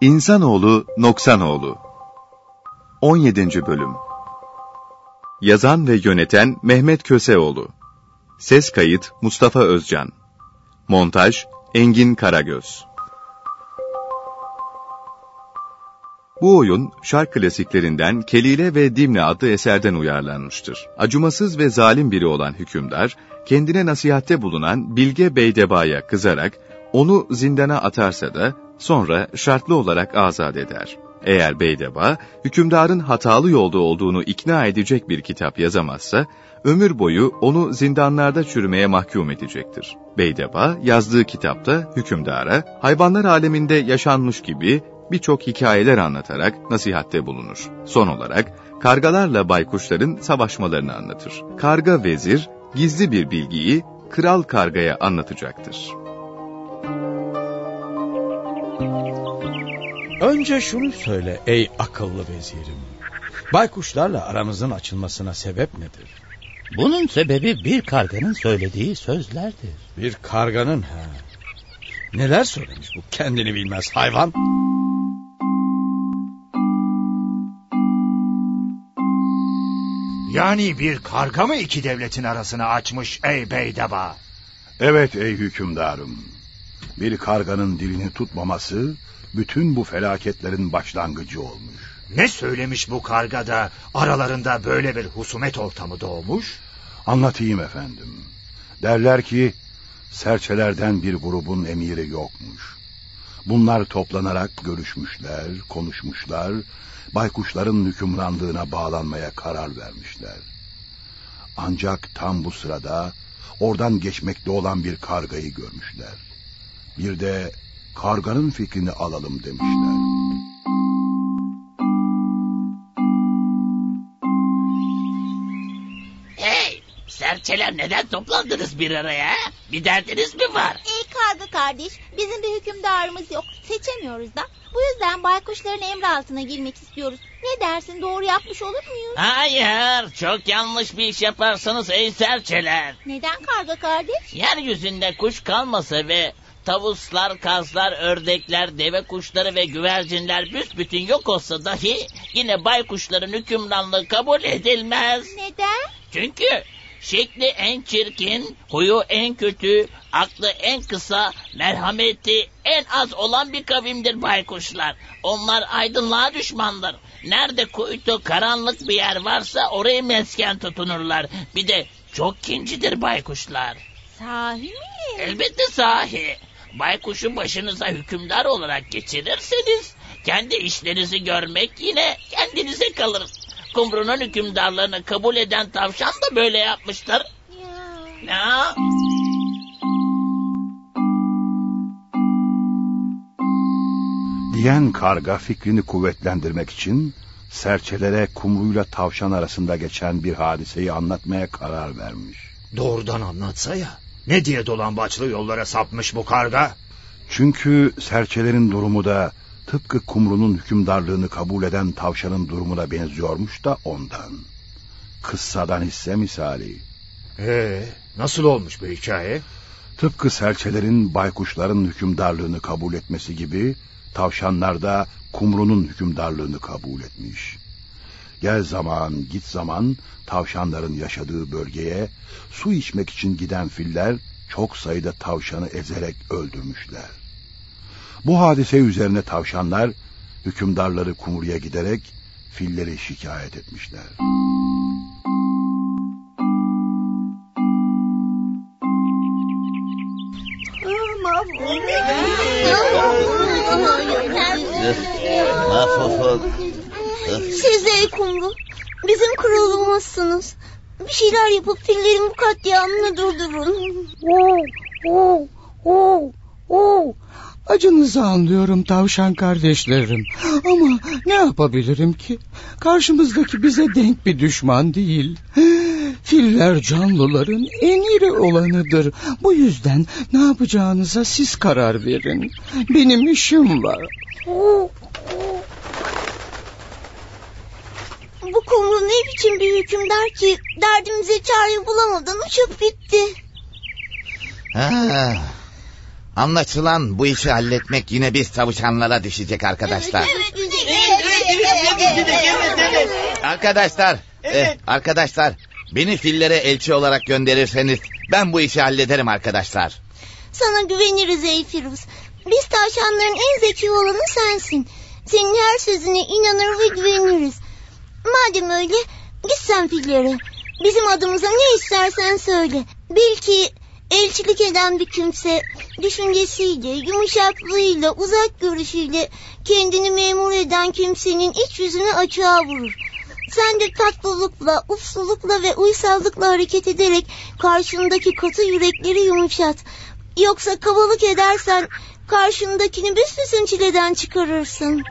İnsanoğlu Noksanoğlu 17. Bölüm Yazan ve yöneten Mehmet Köseoğlu Ses kayıt Mustafa Özcan Montaj Engin Karagöz Bu oyun şark klasiklerinden Kelile ve Dimne adlı eserden uyarlanmıştır. Acımasız ve zalim biri olan hükümdar, kendine nasihatte bulunan Bilge Beydeba'ya kızarak onu zindana atarsa da sonra şartlı olarak azat eder. Eğer Beydeba, hükümdarın hatalı yolda olduğunu ikna edecek bir kitap yazamazsa, ömür boyu onu zindanlarda çürümeye mahkum edecektir. Beydeba, yazdığı kitapta hükümdara, hayvanlar aleminde yaşanmış gibi birçok hikayeler anlatarak nasihatte bulunur. Son olarak, kargalarla baykuşların savaşmalarını anlatır. Karga vezir, gizli bir bilgiyi kral kargaya anlatacaktır. Önce şunu söyle ey akıllı vezirim. Baykuşlarla aramızın açılmasına sebep nedir? Bunun sebebi bir karganın söylediği sözlerdir. Bir karganın ha. Neler söylemiş bu kendini bilmez hayvan? Yani bir karga mı iki devletin arasını açmış ey beydeba? Evet ey hükümdarım. Bir karganın dilini tutmaması bütün bu felaketlerin başlangıcı olmuş. Ne söylemiş bu karga da aralarında böyle bir husumet ortamı doğmuş? Anlatayım efendim. Derler ki serçelerden bir grubun emiri yokmuş. Bunlar toplanarak görüşmüşler, konuşmuşlar, baykuşların hükümranlığına bağlanmaya karar vermişler. Ancak tam bu sırada oradan geçmekte olan bir kargayı görmüşler. Bir de karganın fikrini alalım demişler. Hey serçeler neden toplandınız bir araya? Bir derdiniz mi var? Ey karga kardeş bizim bir hükümdarımız yok. Seçemiyoruz da. Bu yüzden baykuşların emri altına girmek istiyoruz. Ne dersin doğru yapmış olur muyuz? Hayır çok yanlış bir iş yaparsanız ey serçeler. Neden karga kardeş? Yeryüzünde kuş kalmasa ve tavuslar, kazlar, ördekler, deve kuşları ve güvercinler büsbütün yok olsa dahi yine baykuşların hükümranlığı kabul edilmez. Neden? Çünkü şekli en çirkin, huyu en kötü, aklı en kısa, merhameti en az olan bir kavimdir baykuşlar. Onlar aydınlığa düşmandır. Nerede kuytu karanlık bir yer varsa orayı mesken tutunurlar. Bir de çok kincidir baykuşlar. Sahi mi? Elbette sahi. Baykuşu başınıza hükümdar olarak geçirirseniz kendi işlerinizi görmek yine kendinize kalır. Kumru'nun hükümdarlığını kabul eden tavşan da böyle yapmıştır. Ya. Ya. Diyen karga fikrini kuvvetlendirmek için serçelere kumruyla tavşan arasında geçen bir hadiseyi anlatmaya karar vermiş. Doğrudan anlatsa ya. Ne diye dolambaçlı yollara sapmış bu karga? Çünkü serçelerin durumu da tıpkı kumrunun hükümdarlığını kabul eden tavşanın durumuna benziyormuş da ondan. Kıssadan hisse misali. Ee, nasıl olmuş bu hikaye? Tıpkı serçelerin baykuşların hükümdarlığını kabul etmesi gibi tavşanlar da kumrunun hükümdarlığını kabul etmiş. Gel zaman git zaman tavşanların yaşadığı bölgeye su içmek için giden filler çok sayıda tavşanı ezerek öldürmüşler. Bu hadise üzerine tavşanlar hükümdarları kumruya giderek filleri şikayet etmişler. Mahvolduk. Siz de ey kumru. Bizim kralımızsınız. Bir şeyler yapıp fillerin bu katliamını durdurun. Oo, oo, oo, oo. Acınızı anlıyorum tavşan kardeşlerim. Ama ne yapabilirim ki? Karşımızdaki bize denk bir düşman değil. Filler canlıların en iri olanıdır. Bu yüzden ne yapacağınıza siz karar verin. Benim işim var. Bu kumru ne biçim bir hükümdar ki derdimize çare bulamadan uçup gitti. Ha, Anlaşılan bu işi halletmek yine biz tavşanlara düşecek arkadaşlar. Arkadaşlar, eh, arkadaşlar beni fillere elçi olarak gönderirseniz ben bu işi hallederim arkadaşlar. Sana güveniriz ey Firuz. Biz tavşanların en zeki olanı sensin. Senin her sözüne inanır ve güveniriz. Madem öyle git sen fillere. Bizim adımıza ne istersen söyle. Bil ki elçilik eden bir kimse düşüncesiyle, yumuşaklığıyla, uzak görüşüyle kendini memur eden kimsenin iç yüzünü açığa vurur. Sen de tatlılıkla, ufsulukla ve uysallıkla hareket ederek karşındaki katı yürekleri yumuşat. Yoksa kabalık edersen karşındakini büsbüsün çileden çıkarırsın.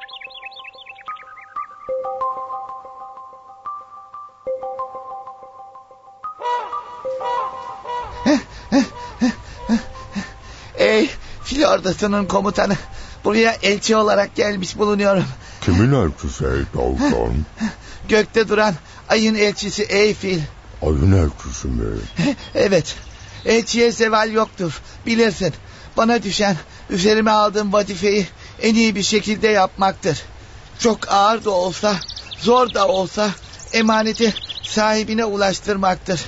Ey fil ordusunun komutanı buraya elçi olarak gelmiş bulunuyorum. Kimin elçisi ey tavşan? Gökte duran ayın elçisi ey fil. Ayın elçisi mi? Evet elçiye zeval yoktur bilirsin. Bana düşen üzerime aldığım vazifeyi en iyi bir şekilde yapmaktır. Çok ağır da olsa zor da olsa emaneti sahibine ulaştırmaktır.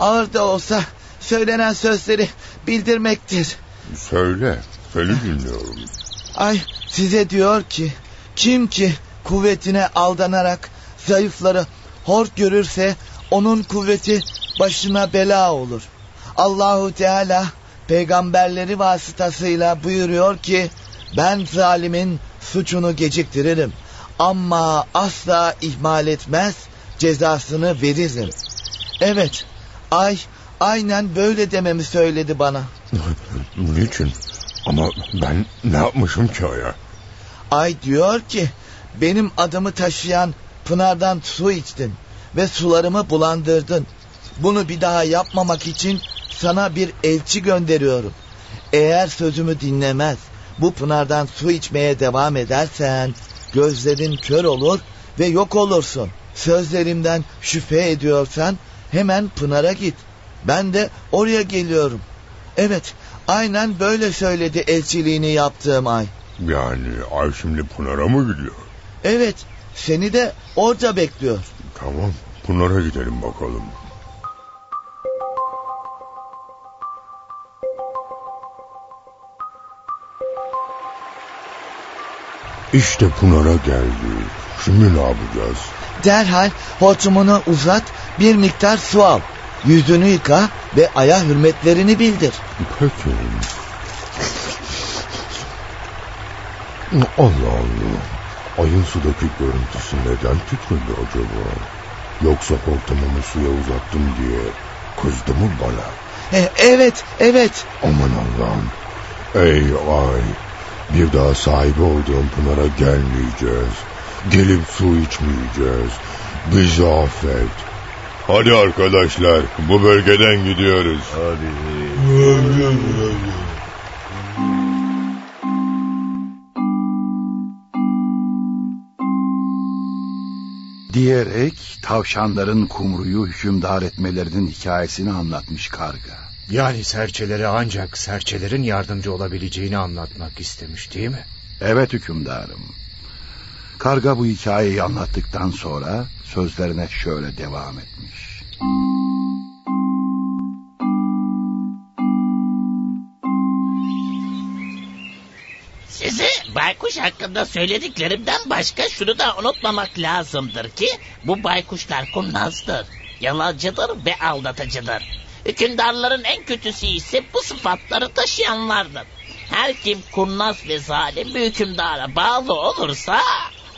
Ağır da olsa söylenen sözleri bildirmektir. Söyle, seni dinliyorum. Ay size diyor ki kim ki kuvvetine aldanarak zayıfları hor görürse onun kuvveti başına bela olur. Allahu Teala peygamberleri vasıtasıyla buyuruyor ki ben zalimin suçunu geciktiririm ama asla ihmal etmez cezasını veririm. Evet ay aynen böyle dememi söyledi bana. Niçin? Ama ben ne yapmışım ki aya? Ay diyor ki benim adımı taşıyan pınardan su içtin ve sularımı bulandırdın. Bunu bir daha yapmamak için sana bir elçi gönderiyorum. Eğer sözümü dinlemez, bu pınardan su içmeye devam edersen gözlerin kör olur ve yok olursun. Sözlerimden şüphe ediyorsan hemen pınara git. Ben de oraya geliyorum. Evet, aynen böyle söyledi elçiliğini yaptığım ay. Yani ay şimdi Pınar'a mı gidiyor? Evet, seni de orada bekliyor. Tamam, Pınar'a gidelim bakalım. İşte Pınar'a geldi. Şimdi ne yapacağız? Derhal hortumunu uzat, bir miktar su al. Yüzünü yıka ve aya hürmetlerini bildir. Peki. Allah Allah. Ayın sudaki görüntüsü neden titredi acaba? Yoksa hortumumu suya uzattım diye kızdı mı bana? E, evet, evet. Aman Allah'ım. Ey ay. Bir daha sahibi olduğum Pınar'a gelmeyeceğiz. Gelip su içmeyeceğiz. Bizi affet. Hadi arkadaşlar bu bölgeden gidiyoruz. Hadi. Diyerek tavşanların kumruyu hükümdar etmelerinin hikayesini anlatmış karga. Yani serçelere ancak serçelerin yardımcı olabileceğini anlatmak istemiş değil mi? Evet hükümdarım. Karga bu hikayeyi anlattıktan sonra sözlerine şöyle devam etmiş. Size baykuş hakkında söylediklerimden başka şunu da unutmamak lazımdır ki bu baykuşlar kurnazdır, yalancıdır ve aldatıcıdır. Hükümdarların en kötüsü ise bu sıfatları taşıyanlardır. Her kim kurnaz ve zalim bir hükümdara bağlı olursa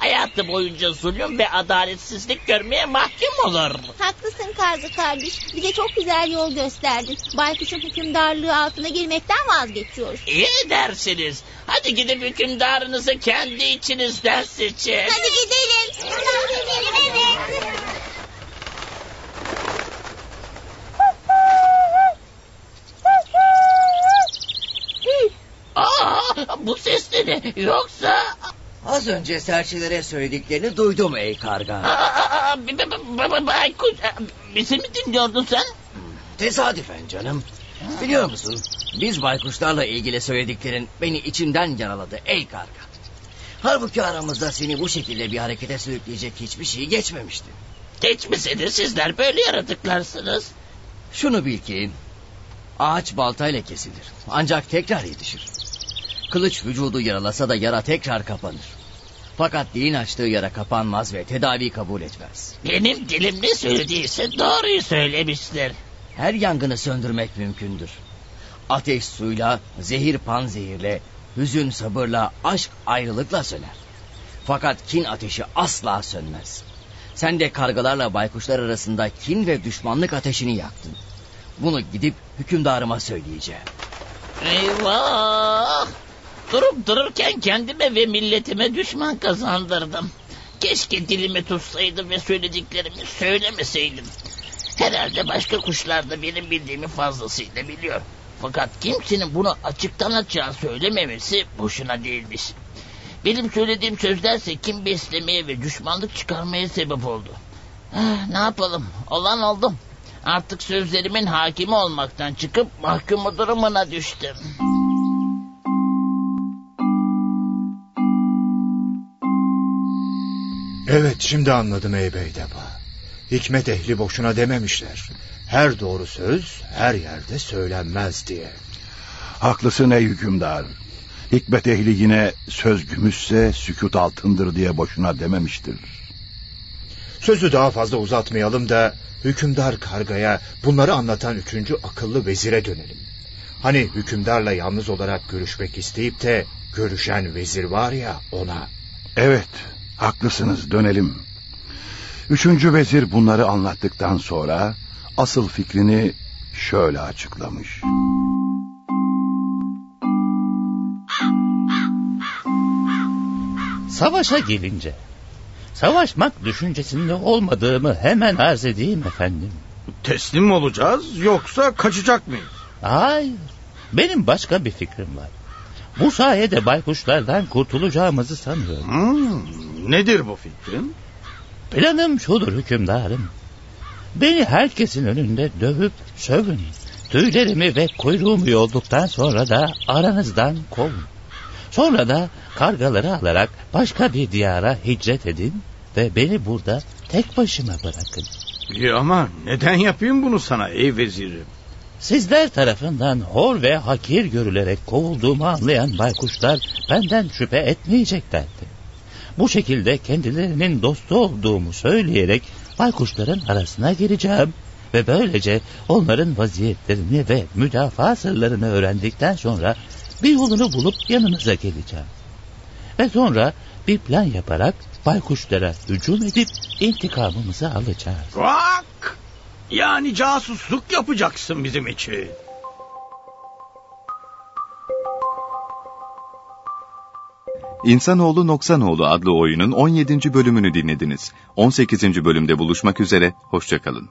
hayatı boyunca zulüm ve adaletsizlik görmeye mahkum olur. Haklısın Kargı kardeş. Bize çok güzel yol gösterdin. Baykuş'un hükümdarlığı altına girmekten vazgeçiyoruz. İyi dersiniz. Hadi gidip hükümdarınızı kendi içinizden seçin. Hadi gidelim. Hadi gidelim evet. Aa, bu ses de ne? Yoksa... Az önce serçelere söylediklerini duydum ey karga. Aa, Baykuş, bizi mi dinliyordun sen? Tesadüfen canım. Biliyor musun? Biz baykuşlarla ilgili söylediklerin beni içimden yaraladı ey karga. Halbuki aramızda seni bu şekilde bir harekete sürükleyecek hiçbir şey geçmemişti. Geçmese de sizler böyle yaratıklarsınız. Şunu bil ki ağaç baltayla kesilir ancak tekrar yetişir. Kılıç vücudu yaralasa da yara tekrar kapanır. Fakat dilin açtığı yara kapanmaz ve tedavi kabul etmez. Benim dilim ne söylediyse doğruyu söylemiştir. Her yangını söndürmek mümkündür. Ateş suyla, zehir panzehirle, hüzün sabırla, aşk ayrılıkla söner. Fakat kin ateşi asla sönmez. Sen de kargalarla baykuşlar arasında kin ve düşmanlık ateşini yaktın. Bunu gidip hükümdarıma söyleyeceğim. Eyvah! Durup dururken kendime ve milletime düşman kazandırdım. Keşke dilimi tutsaydım ve söylediklerimi söylemeseydim. Herhalde başka kuşlar da benim bildiğimi fazlasıyla biliyor. Fakat kimsenin bunu açıktan açığa söylememesi boşuna değilmiş. Benim söylediğim sözlerse kim beslemeye ve düşmanlık çıkarmaya sebep oldu. Ah, ne yapalım? Olan oldum. Artık sözlerimin hakimi olmaktan çıkıp mahkumu durumuna düştüm. Evet şimdi anladım ey Beydeba. Hikmet ehli boşuna dememişler. Her doğru söz her yerde söylenmez diye. Haklısın ey hükümdar. Hikmet ehli yine söz gümüşse sükut altındır diye boşuna dememiştir. Sözü daha fazla uzatmayalım da hükümdar kargaya bunları anlatan üçüncü akıllı vezire dönelim. Hani hükümdarla yalnız olarak görüşmek isteyip de görüşen vezir var ya ona. Evet haklısınız dönelim. Üçüncü vezir bunları anlattıktan sonra asıl fikrini şöyle açıklamış. Savaşa gelince, savaşmak düşüncesinde olmadığımı hemen arz edeyim efendim. Teslim mi olacağız yoksa kaçacak mıyız? Hayır, benim başka bir fikrim var. Bu sayede baykuşlardan kurtulacağımızı sanıyorum. Hmm, nedir bu fikrin? Planım şudur hükümdarım. Beni herkesin önünde dövüp sövün. Tüylerimi ve kuyruğumu yolduktan sonra da aranızdan kovun. Sonra da kargaları alarak başka bir diyara hicret edin ve beni burada tek başıma bırakın. İyi ama neden yapayım bunu sana ey vezirim? Sizler tarafından hor ve hakir görülerek kovulduğumu anlayan baykuşlar benden şüphe etmeyeceklerdi. Bu şekilde kendilerinin dostu olduğumu söyleyerek baykuşların arasına gireceğim ve böylece onların vaziyetlerini ve müdafaa sırlarını öğrendikten sonra bir yolunu bulup yanınıza geleceğim. Ve sonra bir plan yaparak baykuşlara hücum edip intikamımızı alacağız. Bak! Yani casusluk yapacaksın bizim için. İnsanoğlu Noksanoğlu adlı oyunun 17. bölümünü dinlediniz. 18. bölümde buluşmak üzere, hoşçakalın.